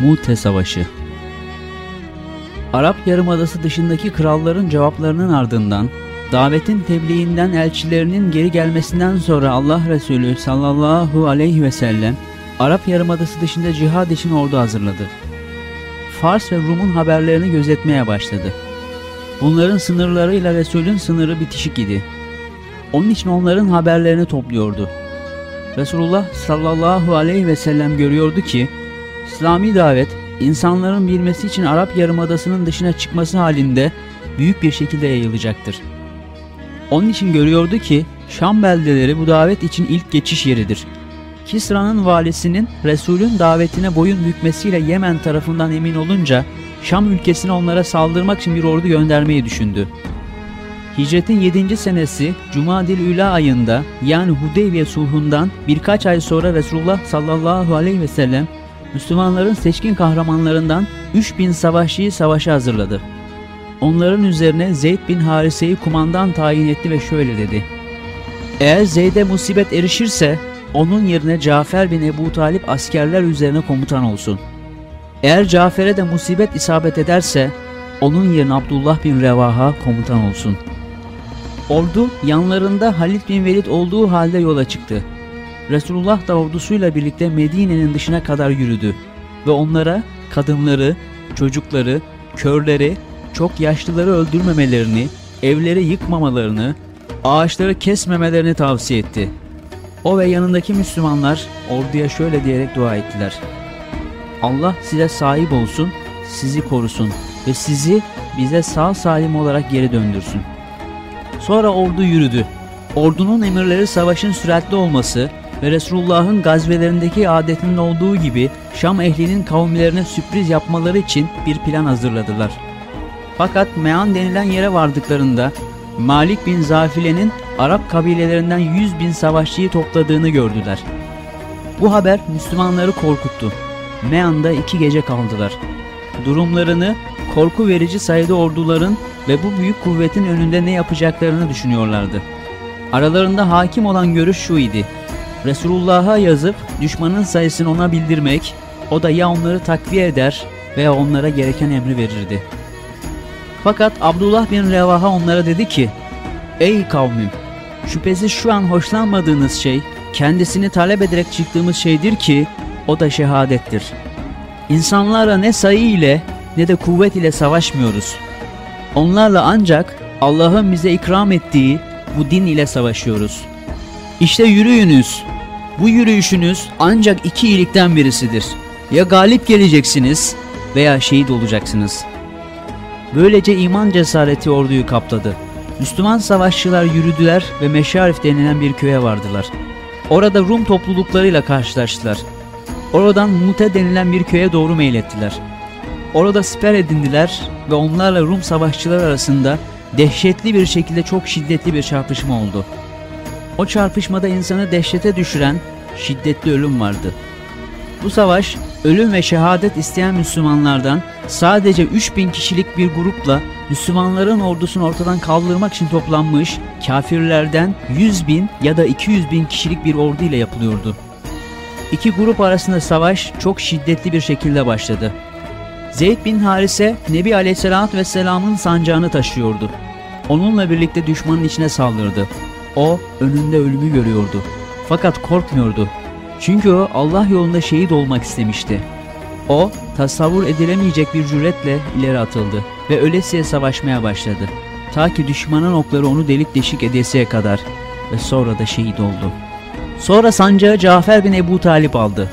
Mute Savaşı Arap Yarımadası dışındaki kralların cevaplarının ardından davetin tebliğinden elçilerinin geri gelmesinden sonra Allah Resulü sallallahu aleyhi ve sellem Arap Yarımadası dışında cihad için ordu hazırladı. Fars ve Rum'un haberlerini gözetmeye başladı. Bunların sınırlarıyla Resul'ün sınırı bitişik idi. Onun için onların haberlerini topluyordu. Resulullah sallallahu aleyhi ve sellem görüyordu ki İslami davet insanların bilmesi için Arap Yarımadası'nın dışına çıkması halinde büyük bir şekilde yayılacaktır. Onun için görüyordu ki Şam beldeleri bu davet için ilk geçiş yeridir. Kisra'nın valisinin Resul'ün davetine boyun bükmesiyle Yemen tarafından emin olunca Şam ülkesine onlara saldırmak için bir ordu göndermeyi düşündü. Hicretin 7. senesi Cumadil Üla ayında yani Hudeybiye sulhundan birkaç ay sonra Resulullah sallallahu aleyhi ve sellem Müslümanların seçkin kahramanlarından 3000 savaşçıyı savaşa hazırladı. Onların üzerine Zeyd bin Harise'yi kumandan tayin etti ve şöyle dedi. Eğer Zeyd'e musibet erişirse onun yerine Cafer bin Ebu Talip askerler üzerine komutan olsun. Eğer Cafer'e de musibet isabet ederse onun yerine Abdullah bin Revaha komutan olsun. Ordu yanlarında Halid bin Velid olduğu halde yola çıktı. Resulullah da ordusuyla birlikte Medine'nin dışına kadar yürüdü ve onlara kadınları, çocukları, körleri, çok yaşlıları öldürmemelerini, evleri yıkmamalarını, ağaçları kesmemelerini tavsiye etti. O ve yanındaki Müslümanlar orduya şöyle diyerek dua ettiler. Allah size sahip olsun, sizi korusun ve sizi bize sağ salim olarak geri döndürsün. Sonra ordu yürüdü. Ordunun emirleri savaşın süratli olması ve Resulullah'ın gazvelerindeki adetinin olduğu gibi Şam ehlinin kavimlerine sürpriz yapmaları için bir plan hazırladılar. Fakat Mean denilen yere vardıklarında Malik bin Zafile'nin Arap kabilelerinden 100 bin savaşçıyı topladığını gördüler. Bu haber Müslümanları korkuttu. Mean'da iki gece kaldılar. Durumlarını korku verici sayıda orduların ve bu büyük kuvvetin önünde ne yapacaklarını düşünüyorlardı. Aralarında hakim olan görüş şu idi. Resulullah'a yazıp düşmanın sayısını ona bildirmek, o da ya onları takviye eder veya onlara gereken emri verirdi. Fakat Abdullah bin Revaha onlara dedi ki, Ey kavmim! Şüphesiz şu an hoşlanmadığınız şey, kendisini talep ederek çıktığımız şeydir ki, o da şehadettir. İnsanlara ne sayı ile ne de kuvvet ile savaşmıyoruz. Onlarla ancak Allah'ın bize ikram ettiği bu din ile savaşıyoruz. İşte yürüyünüz. Bu yürüyüşünüz ancak iki iyilikten birisidir. Ya galip geleceksiniz veya şehit olacaksınız. Böylece iman cesareti orduyu kapladı. Müslüman savaşçılar yürüdüler ve Meşarif denilen bir köye vardılar. Orada Rum topluluklarıyla karşılaştılar. Oradan Mute denilen bir köye doğru meylettiler. Orada siper edindiler ve onlarla Rum savaşçılar arasında dehşetli bir şekilde çok şiddetli bir çarpışma oldu. O çarpışmada insanı dehşete düşüren şiddetli ölüm vardı. Bu savaş ölüm ve şehadet isteyen Müslümanlardan sadece 3000 kişilik bir grupla Müslümanların ordusunu ortadan kaldırmak için toplanmış kafirlerden 100 bin ya da 200 bin kişilik bir ordu ile yapılıyordu. İki grup arasında savaş çok şiddetli bir şekilde başladı. Zeyd bin Harise Nebi Aleyhisselatü Vesselam'ın sancağını taşıyordu. Onunla birlikte düşmanın içine saldırdı. O önünde ölümü görüyordu. Fakat korkmuyordu. Çünkü o Allah yolunda şehit olmak istemişti. O tasavvur edilemeyecek bir cüretle ileri atıldı ve ölesiye savaşmaya başladı. Ta ki düşmanın okları onu delik deşik edesiye kadar ve sonra da şehit oldu. Sonra sancağı Cafer bin Ebu Talip aldı.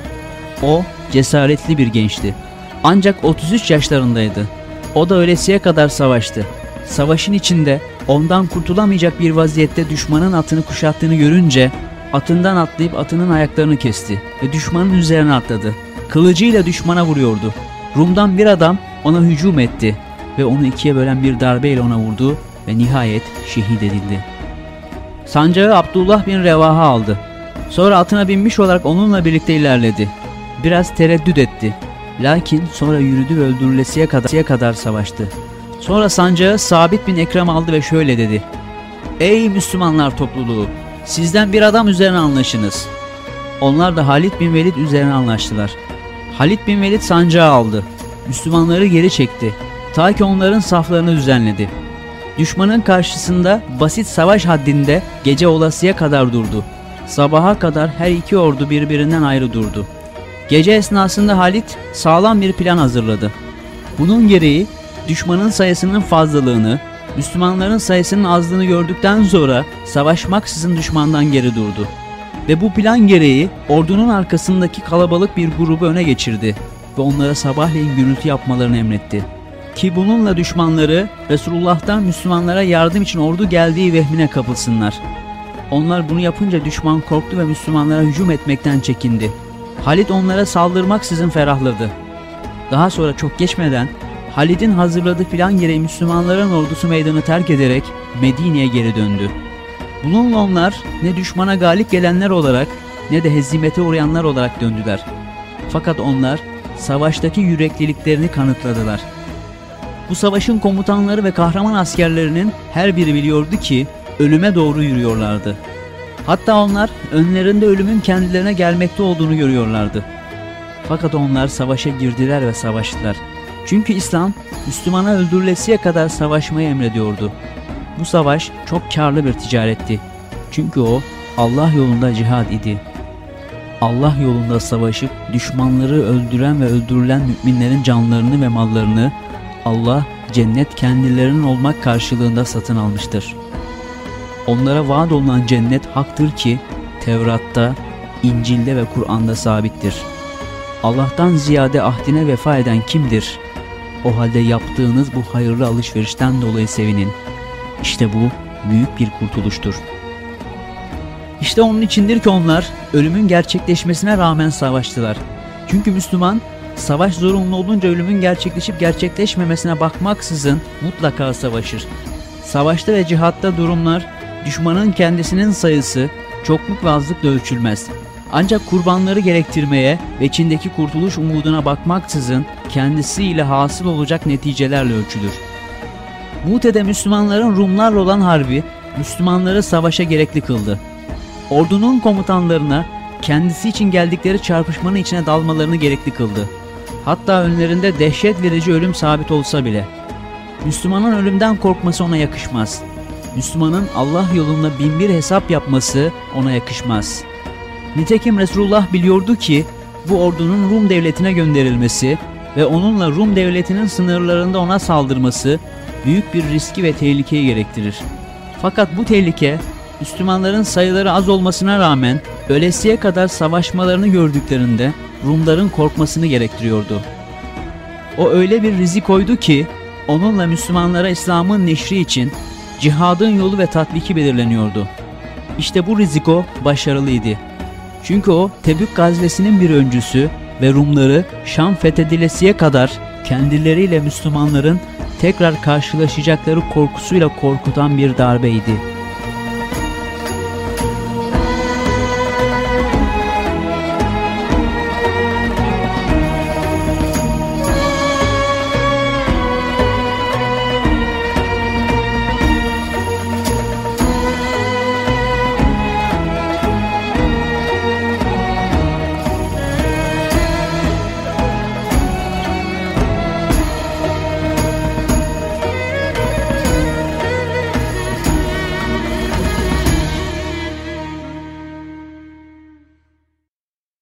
O cesaretli bir gençti. Ancak 33 yaşlarındaydı. O da ölesiye kadar savaştı. Savaşın içinde ondan kurtulamayacak bir vaziyette düşmanın atını kuşattığını görünce atından atlayıp atının ayaklarını kesti ve düşmanın üzerine atladı. Kılıcıyla düşmana vuruyordu. Rum'dan bir adam ona hücum etti ve onu ikiye bölen bir darbeyle ona vurdu ve nihayet şehit edildi. Sancağı Abdullah bin Revaha aldı. Sonra atına binmiş olarak onunla birlikte ilerledi. Biraz tereddüt etti. Lakin sonra yürüdü ve öldürülesiye kadar, kadar savaştı. Sonra sancağı Sabit bin Ekrem aldı ve şöyle dedi. Ey Müslümanlar topluluğu! Sizden bir adam üzerine anlaşınız. Onlar da Halid bin Velid üzerine anlaştılar. Halid bin Velid sancağı aldı. Müslümanları geri çekti. Ta ki onların saflarını düzenledi. Düşmanın karşısında basit savaş haddinde gece olasıya kadar durdu. Sabaha kadar her iki ordu birbirinden ayrı durdu. Gece esnasında Halit sağlam bir plan hazırladı. Bunun gereği düşmanın sayısının fazlalığını, Müslümanların sayısının azlığını gördükten sonra savaşmaksızın düşmandan geri durdu. Ve bu plan gereği ordunun arkasındaki kalabalık bir grubu öne geçirdi ve onlara sabahleyin gürültü yapmalarını emretti. Ki bununla düşmanları Resulullah'tan Müslümanlara yardım için ordu geldiği vehmine kapılsınlar. Onlar bunu yapınca düşman korktu ve Müslümanlara hücum etmekten çekindi. Halid onlara saldırmaksızın ferahladı. Daha sonra çok geçmeden Halid'in hazırladığı plan gereği Müslümanların ordusu meydanı terk ederek Medine'ye geri döndü. Bununla onlar ne düşmana galip gelenler olarak ne de hezimete uğrayanlar olarak döndüler. Fakat onlar savaştaki yürekliliklerini kanıtladılar. Bu savaşın komutanları ve kahraman askerlerinin her biri biliyordu ki ölüme doğru yürüyorlardı. Hatta onlar önlerinde ölümün kendilerine gelmekte olduğunu görüyorlardı. Fakat onlar savaşa girdiler ve savaştılar. Çünkü İslam Müslümana öldürülesiye kadar savaşmayı emrediyordu. Bu savaş çok karlı bir ticaretti. Çünkü o Allah yolunda cihad idi. Allah yolunda savaşıp düşmanları öldüren ve öldürülen müminlerin canlarını ve mallarını Allah cennet kendilerinin olmak karşılığında satın almıştır. Onlara vaat olunan cennet haktır ki Tevrat'ta, İncil'de ve Kur'an'da sabittir. Allah'tan ziyade ahdine vefa eden kimdir? O halde yaptığınız bu hayırlı alışverişten dolayı sevinin. İşte bu büyük bir kurtuluştur. İşte onun içindir ki onlar ölümün gerçekleşmesine rağmen savaştılar. Çünkü Müslüman savaş zorunlu olunca ölümün gerçekleşip gerçekleşmemesine bakmaksızın mutlaka savaşır. Savaşta ve cihatta durumlar düşmanın kendisinin sayısı çokluk ve azlıkla ölçülmez. Ancak kurbanları gerektirmeye ve içindeki kurtuluş umuduna bakmaksızın kendisiyle hasıl olacak neticelerle ölçülür. Mute'de Müslümanların Rumlarla olan harbi Müslümanları savaşa gerekli kıldı. Ordunun komutanlarına kendisi için geldikleri çarpışmanın içine dalmalarını gerekli kıldı. Hatta önlerinde dehşet verici ölüm sabit olsa bile. Müslümanın ölümden korkması ona yakışmaz. Müslümanın Allah yolunda binbir hesap yapması ona yakışmaz. Nitekim Resulullah biliyordu ki bu ordunun Rum devletine gönderilmesi ve onunla Rum devletinin sınırlarında ona saldırması büyük bir riski ve tehlikeyi gerektirir. Fakat bu tehlike Müslümanların sayıları az olmasına rağmen ölesiye kadar savaşmalarını gördüklerinde Rumların korkmasını gerektiriyordu. O öyle bir rizik koydu ki onunla Müslümanlara İslam'ın neşri için cihadın yolu ve tatbiki belirleniyordu. İşte bu riziko başarılıydı. Çünkü o Tebük gazvesinin bir öncüsü ve Rumları Şam fethedilesiye kadar kendileriyle Müslümanların tekrar karşılaşacakları korkusuyla korkutan bir darbeydi.